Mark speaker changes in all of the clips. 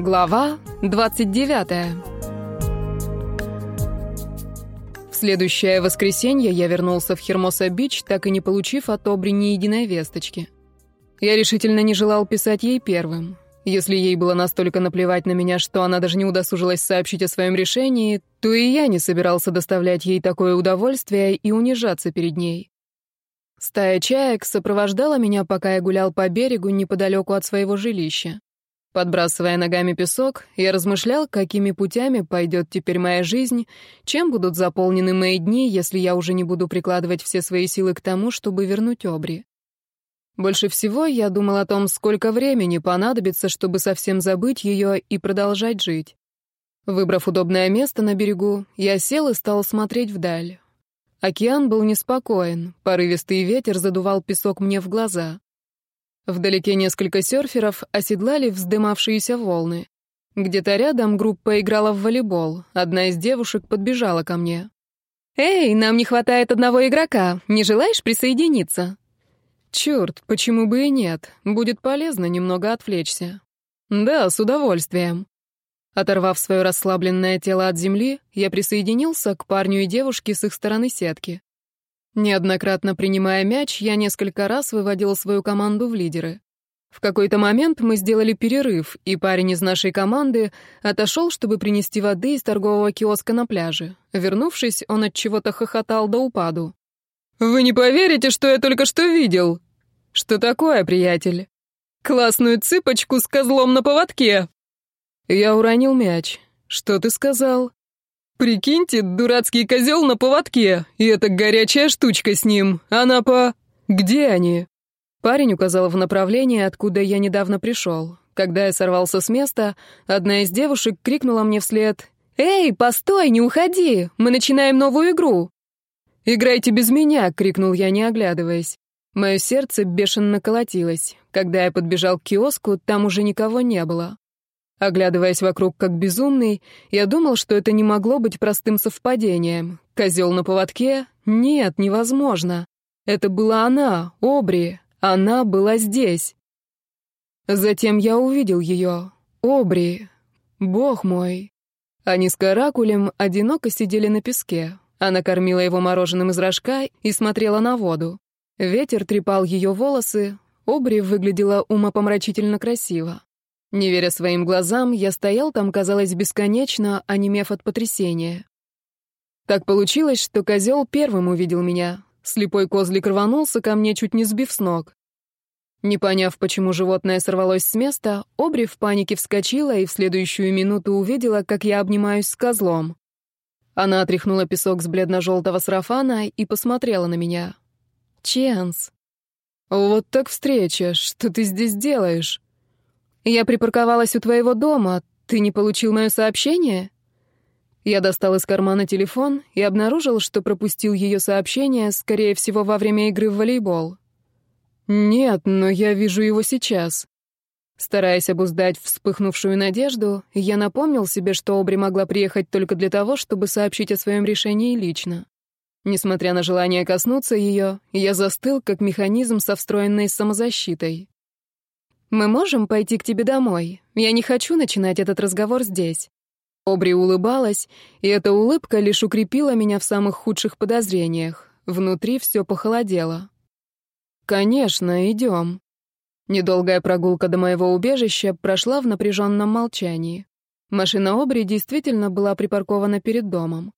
Speaker 1: Глава 29 В следующее воскресенье я вернулся в Хермоса-Бич, так и не получив от Обри ни единой весточки. Я решительно не желал писать ей первым. Если ей было настолько наплевать на меня, что она даже не удосужилась сообщить о своем решении, то и я не собирался доставлять ей такое удовольствие и унижаться перед ней. Стая чаек сопровождала меня, пока я гулял по берегу неподалеку от своего жилища. Подбрасывая ногами песок, я размышлял, какими путями пойдет теперь моя жизнь, чем будут заполнены мои дни, если я уже не буду прикладывать все свои силы к тому, чтобы вернуть Обри. Больше всего я думал о том, сколько времени понадобится, чтобы совсем забыть ее и продолжать жить. Выбрав удобное место на берегу, я сел и стал смотреть вдаль. Океан был неспокоен, порывистый ветер задувал песок мне в глаза. Вдалеке несколько серферов оседлали вздымавшиеся волны. Где-то рядом группа играла в волейбол. Одна из девушек подбежала ко мне. «Эй, нам не хватает одного игрока. Не желаешь присоединиться?» «Черт, почему бы и нет? Будет полезно немного отвлечься». «Да, с удовольствием». Оторвав свое расслабленное тело от земли, я присоединился к парню и девушке с их стороны сетки. Неоднократно принимая мяч, я несколько раз выводил свою команду в лидеры. В какой-то момент мы сделали перерыв, и парень из нашей команды отошел, чтобы принести воды из торгового киоска на пляже. Вернувшись, он от чего-то хохотал до упаду. «Вы не поверите, что я только что видел!» «Что такое, приятель?» «Классную цыпочку с козлом на поводке!» Я уронил мяч. «Что ты сказал?» «Прикиньте, дурацкий козел на поводке, и эта горячая штучка с ним, она по...» «Где они?» Парень указал в направлении, откуда я недавно пришел. Когда я сорвался с места, одна из девушек крикнула мне вслед «Эй, постой, не уходи! Мы начинаем новую игру!» «Играйте без меня!» — крикнул я, не оглядываясь. Мое сердце бешено колотилось. Когда я подбежал к киоску, там уже никого не было. Оглядываясь вокруг как безумный, я думал, что это не могло быть простым совпадением. Козел на поводке? Нет, невозможно. Это была она, Обри. Она была здесь. Затем я увидел ее. Обри. Бог мой. Они с каракулем одиноко сидели на песке. Она кормила его мороженым из рожка и смотрела на воду. Ветер трепал ее волосы. Обри выглядела умопомрачительно красиво. Не веря своим глазам, я стоял там, казалось, бесконечно, а онемев от потрясения. Так получилось, что козел первым увидел меня. Слепой козлик рванулся ко мне, чуть не сбив с ног. Не поняв, почему животное сорвалось с места, Обри в панике вскочила и в следующую минуту увидела, как я обнимаюсь с козлом. Она отряхнула песок с бледно-желтого сарафана и посмотрела на меня. «Ченс!» «Вот так встреча! Что ты здесь делаешь?» «Я припарковалась у твоего дома. Ты не получил мое сообщение?» Я достал из кармана телефон и обнаружил, что пропустил ее сообщение, скорее всего, во время игры в волейбол. «Нет, но я вижу его сейчас». Стараясь обуздать вспыхнувшую надежду, я напомнил себе, что Обри могла приехать только для того, чтобы сообщить о своем решении лично. Несмотря на желание коснуться ее, я застыл, как механизм со встроенной самозащитой. «Мы можем пойти к тебе домой. Я не хочу начинать этот разговор здесь». Обри улыбалась, и эта улыбка лишь укрепила меня в самых худших подозрениях. Внутри все похолодело. «Конечно, идем». Недолгая прогулка до моего убежища прошла в напряженном молчании. Машина Обри действительно была припаркована перед домом.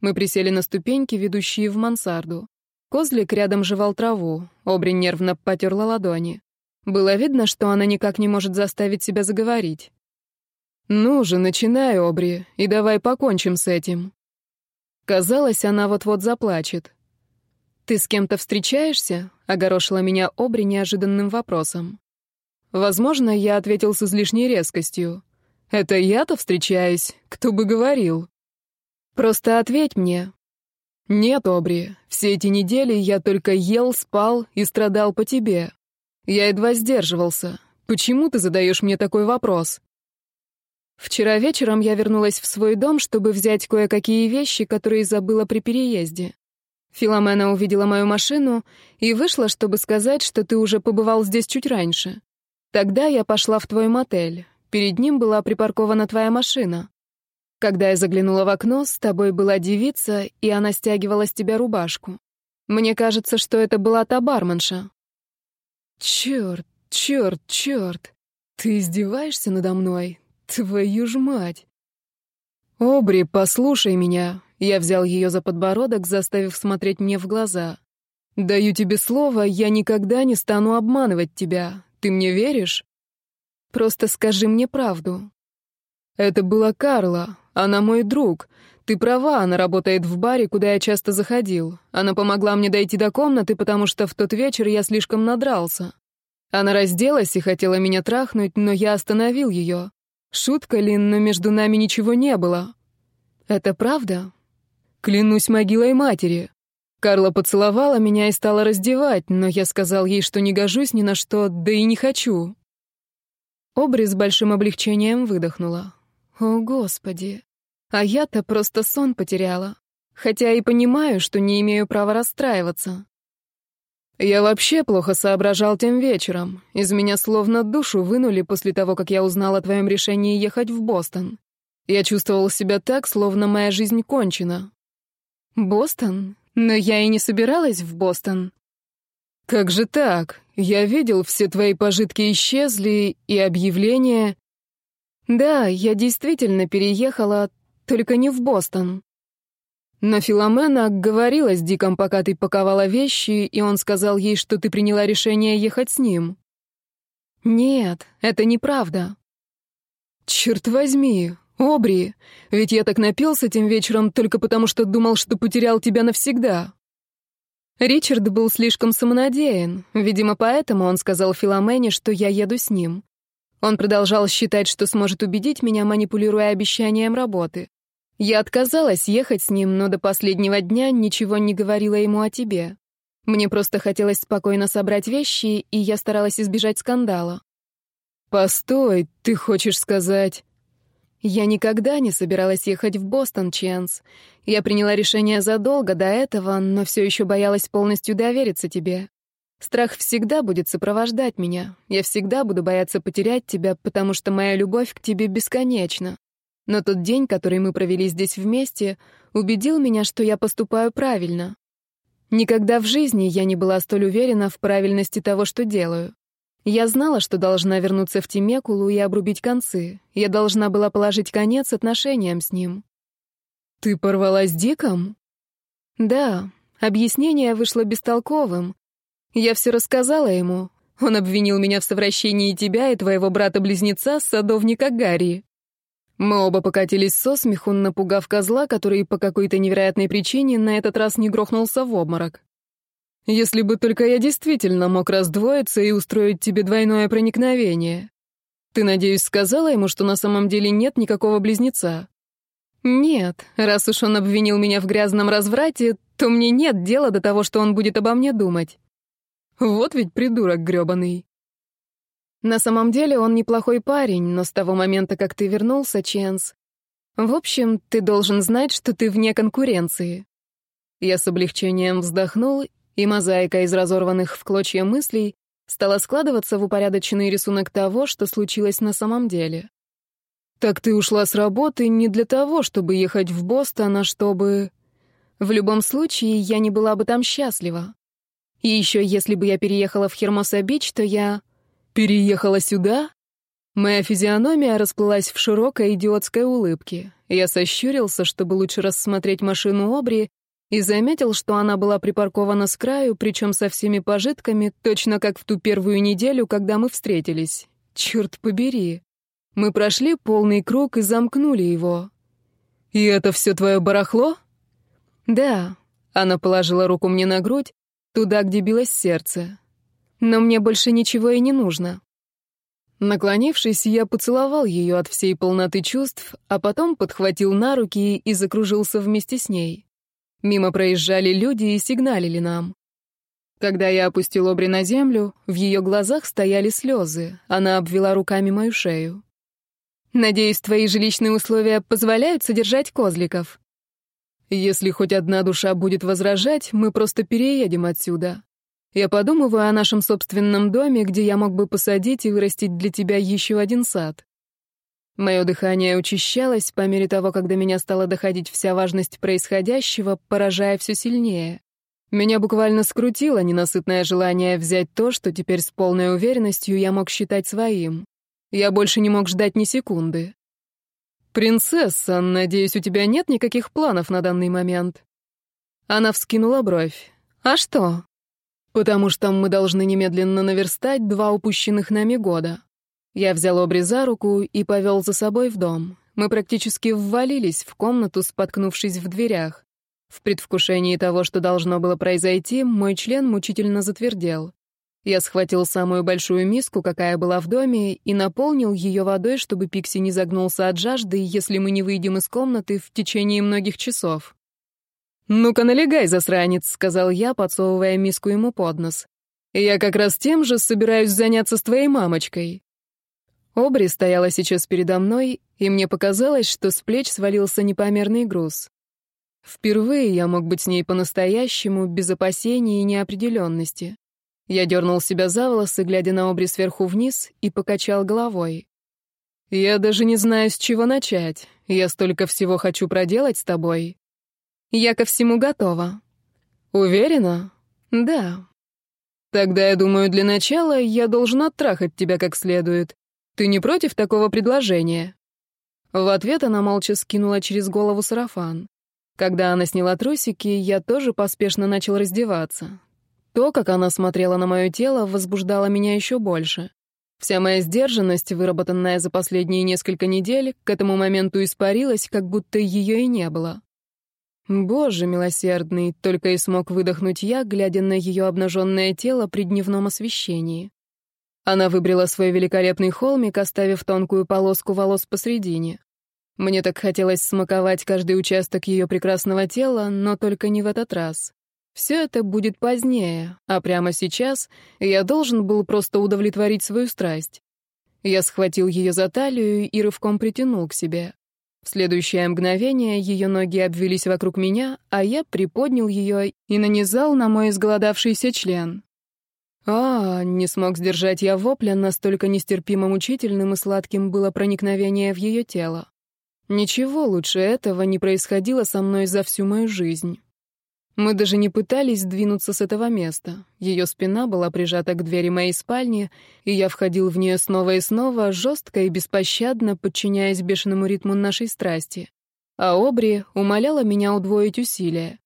Speaker 1: Мы присели на ступеньки, ведущие в мансарду. Козлик рядом жевал траву. Обри нервно потерла ладони. Было видно, что она никак не может заставить себя заговорить. «Ну же, начинай, Обри, и давай покончим с этим». Казалось, она вот-вот заплачет. «Ты с кем-то встречаешься?» — огорошила меня Обри неожиданным вопросом. Возможно, я ответил с излишней резкостью. «Это я-то встречаюсь, кто бы говорил?» «Просто ответь мне». «Нет, Обри, все эти недели я только ел, спал и страдал по тебе. Я едва сдерживался. Почему ты задаешь мне такой вопрос? Вчера вечером я вернулась в свой дом, чтобы взять кое-какие вещи, которые забыла при переезде. Филомена увидела мою машину и вышла, чтобы сказать, что ты уже побывал здесь чуть раньше. Тогда я пошла в твой мотель. Перед ним была припаркована твоя машина. Когда я заглянула в окно, с тобой была девица, и она стягивала с тебя рубашку. Мне кажется, что это была та барменша. «Черт, черт, черт! Ты издеваешься надо мной? Твою ж мать!» «Обри, послушай меня!» Я взял ее за подбородок, заставив смотреть мне в глаза. «Даю тебе слово, я никогда не стану обманывать тебя. Ты мне веришь?» «Просто скажи мне правду. «Это была Карла. Она мой друг. Ты права, она работает в баре, куда я часто заходил. Она помогла мне дойти до комнаты, потому что в тот вечер я слишком надрался. Она разделась и хотела меня трахнуть, но я остановил ее. Шутка ли, но между нами ничего не было». «Это правда?» «Клянусь могилой матери». Карла поцеловала меня и стала раздевать, но я сказал ей, что не гожусь ни на что, да и не хочу. Обри с большим облегчением выдохнула. О, Господи! А я-то просто сон потеряла. Хотя и понимаю, что не имею права расстраиваться. Я вообще плохо соображал тем вечером. Из меня словно душу вынули после того, как я узнал о твоем решении ехать в Бостон. Я чувствовал себя так, словно моя жизнь кончена. Бостон? Но я и не собиралась в Бостон. Как же так? Я видел, все твои пожитки исчезли, и объявления. Да, я действительно переехала, только не в Бостон. На Филомена говорила с Диком, пока ты паковала вещи, и он сказал ей, что ты приняла решение ехать с ним. Нет, это неправда. Черт возьми, Обри, ведь я так напился этим вечером только потому, что думал, что потерял тебя навсегда. Ричард был слишком самонадеян, видимо, поэтому он сказал Филомене, что я еду с ним. Он продолжал считать, что сможет убедить меня, манипулируя обещанием работы. Я отказалась ехать с ним, но до последнего дня ничего не говорила ему о тебе. Мне просто хотелось спокойно собрать вещи, и я старалась избежать скандала. «Постой, ты хочешь сказать...» Я никогда не собиралась ехать в Бостон, Ченс. Я приняла решение задолго до этого, но все еще боялась полностью довериться тебе. Страх всегда будет сопровождать меня. Я всегда буду бояться потерять тебя, потому что моя любовь к тебе бесконечна. Но тот день, который мы провели здесь вместе, убедил меня, что я поступаю правильно. Никогда в жизни я не была столь уверена в правильности того, что делаю. Я знала, что должна вернуться в Тимекулу и обрубить концы. Я должна была положить конец отношениям с ним. «Ты порвалась с Диком?» «Да. Объяснение вышло бестолковым. Я все рассказала ему. Он обвинил меня в совращении тебя и твоего брата-близнеца, садовника Гарри. Мы оба покатились со смеху, напугав козла, который по какой-то невероятной причине на этот раз не грохнулся в обморок. Если бы только я действительно мог раздвоиться и устроить тебе двойное проникновение. Ты, надеюсь, сказала ему, что на самом деле нет никакого близнеца? Нет, раз уж он обвинил меня в грязном разврате, то мне нет дела до того, что он будет обо мне думать. Вот ведь придурок грёбаный. На самом деле он неплохой парень, но с того момента, как ты вернулся, Ченс... В общем, ты должен знать, что ты вне конкуренции. Я с облегчением вздохнул, и мозаика из разорванных в клочья мыслей стала складываться в упорядоченный рисунок того, что случилось на самом деле. Так ты ушла с работы не для того, чтобы ехать в Бостон, а чтобы... В любом случае, я не была бы там счастлива. И еще, если бы я переехала в Хермоса-Бич, то я... Переехала сюда? Моя физиономия расплылась в широкой идиотской улыбке. Я сощурился, чтобы лучше рассмотреть машину Обри, и заметил, что она была припаркована с краю, причем со всеми пожитками, точно как в ту первую неделю, когда мы встретились. Черт побери. Мы прошли полный круг и замкнули его. «И это все твое барахло?» «Да». Она положила руку мне на грудь, туда, где билось сердце. Но мне больше ничего и не нужно. Наклонившись, я поцеловал ее от всей полноты чувств, а потом подхватил на руки и закружился вместе с ней. Мимо проезжали люди и сигналили нам. Когда я опустил обри на землю, в ее глазах стояли слезы, она обвела руками мою шею. «Надеюсь, твои жилищные условия позволяют содержать козликов?» Если хоть одна душа будет возражать, мы просто переедем отсюда. Я подумываю о нашем собственном доме, где я мог бы посадить и вырастить для тебя еще один сад. Мое дыхание учащалось по мере того, когда меня стала доходить вся важность происходящего, поражая все сильнее. Меня буквально скрутило ненасытное желание взять то, что теперь с полной уверенностью я мог считать своим. Я больше не мог ждать ни секунды. «Принцесса, надеюсь, у тебя нет никаких планов на данный момент?» Она вскинула бровь. «А что?» «Потому что мы должны немедленно наверстать два упущенных нами года». Я взял Обри за руку и повел за собой в дом. Мы практически ввалились в комнату, споткнувшись в дверях. В предвкушении того, что должно было произойти, мой член мучительно затвердел. Я схватил самую большую миску, какая была в доме, и наполнил ее водой, чтобы Пикси не загнулся от жажды, если мы не выйдем из комнаты в течение многих часов. «Ну-ка, налегай, засранец», — сказал я, подсовывая миску ему под нос. «Я как раз тем же собираюсь заняться с твоей мамочкой». Обри стояла сейчас передо мной, и мне показалось, что с плеч свалился непомерный груз. Впервые я мог быть с ней по-настоящему, без опасений и неопределенности. Я дернул себя за волосы, глядя на обри сверху вниз, и покачал головой. «Я даже не знаю, с чего начать. Я столько всего хочу проделать с тобой. Я ко всему готова». «Уверена?» «Да». «Тогда, я думаю, для начала я должен оттрахать тебя как следует. Ты не против такого предложения?» В ответ она молча скинула через голову сарафан. Когда она сняла трусики, я тоже поспешно начал раздеваться. То, как она смотрела на мое тело, возбуждало меня еще больше. Вся моя сдержанность, выработанная за последние несколько недель, к этому моменту испарилась, как будто ее и не было. Боже милосердный, только и смог выдохнуть я, глядя на ее обнаженное тело при дневном освещении. Она выбрила свой великолепный холмик, оставив тонкую полоску волос посредине. Мне так хотелось смаковать каждый участок ее прекрасного тела, но только не в этот раз. Все это будет позднее, а прямо сейчас я должен был просто удовлетворить свою страсть. Я схватил ее за талию и рывком притянул к себе. В следующее мгновение ее ноги обвились вокруг меня, а я приподнял ее и нанизал на мой изголодавшийся член. А, не смог сдержать я вопля, настолько нестерпимо мучительным и сладким было проникновение в ее тело. Ничего лучше этого не происходило со мной за всю мою жизнь. Мы даже не пытались двинуться с этого места. Ее спина была прижата к двери моей спальни, и я входил в нее снова и снова, жестко и беспощадно, подчиняясь бешеному ритму нашей страсти. А Обри умоляла меня удвоить усилия.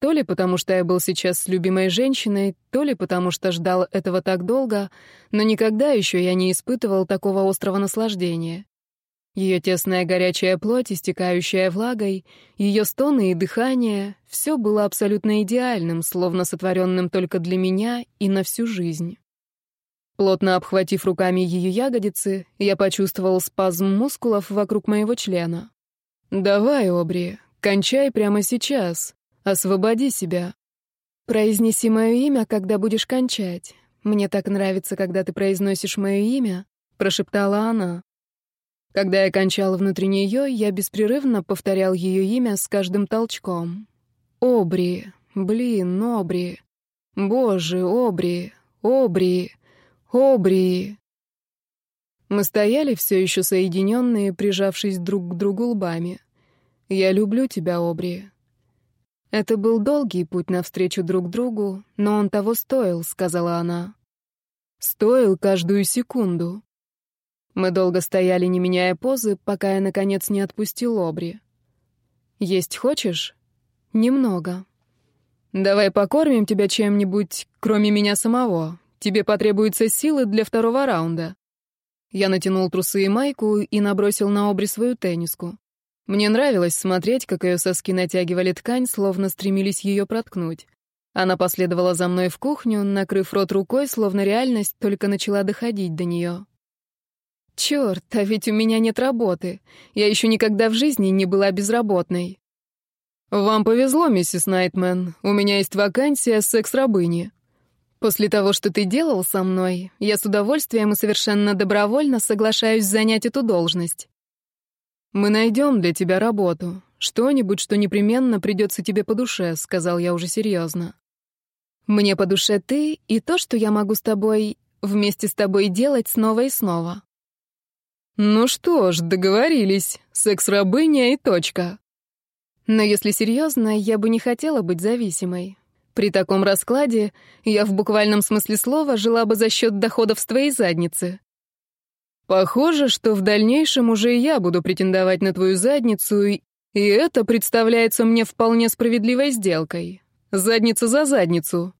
Speaker 1: То ли потому, что я был сейчас с любимой женщиной, то ли потому, что ждал этого так долго, но никогда еще я не испытывал такого острого наслаждения. Ее тесная горячая плоть, истекающая влагой, ее стоны и дыхание — все было абсолютно идеальным, словно сотворенным только для меня и на всю жизнь. Плотно обхватив руками ее ягодицы, я почувствовал спазм мускулов вокруг моего члена. «Давай, Обри, кончай прямо сейчас. Освободи себя». «Произнеси мое имя, когда будешь кончать. Мне так нравится, когда ты произносишь мое имя», — прошептала она. Когда я кончал внутри нее, я беспрерывно повторял ее имя с каждым толчком. «Обри! Блин, Обри! Боже, Обри! Обри! Обри!» Мы стояли все еще соединенные, прижавшись друг к другу лбами. «Я люблю тебя, Обри!» «Это был долгий путь навстречу друг другу, но он того стоил», — сказала она. «Стоил каждую секунду». Мы долго стояли, не меняя позы, пока я, наконец, не отпустил обри. «Есть хочешь?» «Немного». «Давай покормим тебя чем-нибудь, кроме меня самого. Тебе потребуются силы для второго раунда». Я натянул трусы и майку и набросил на обри свою тенниску. Мне нравилось смотреть, как ее соски натягивали ткань, словно стремились ее проткнуть. Она последовала за мной в кухню, накрыв рот рукой, словно реальность только начала доходить до нее. «Черт, а ведь у меня нет работы. Я еще никогда в жизни не была безработной». «Вам повезло, миссис Найтмен. У меня есть вакансия секс-рабыни». «После того, что ты делал со мной, я с удовольствием и совершенно добровольно соглашаюсь занять эту должность». «Мы найдем для тебя работу. Что-нибудь, что непременно придется тебе по душе», — сказал я уже серьезно. «Мне по душе ты и то, что я могу с тобой, вместе с тобой делать снова и снова». Ну что ж, договорились. Секс-рабыня и точка. Но если серьезно, я бы не хотела быть зависимой. При таком раскладе я в буквальном смысле слова жила бы за счет доходов с твоей задницы. Похоже, что в дальнейшем уже я буду претендовать на твою задницу, и это представляется мне вполне справедливой сделкой. Задница за задницу.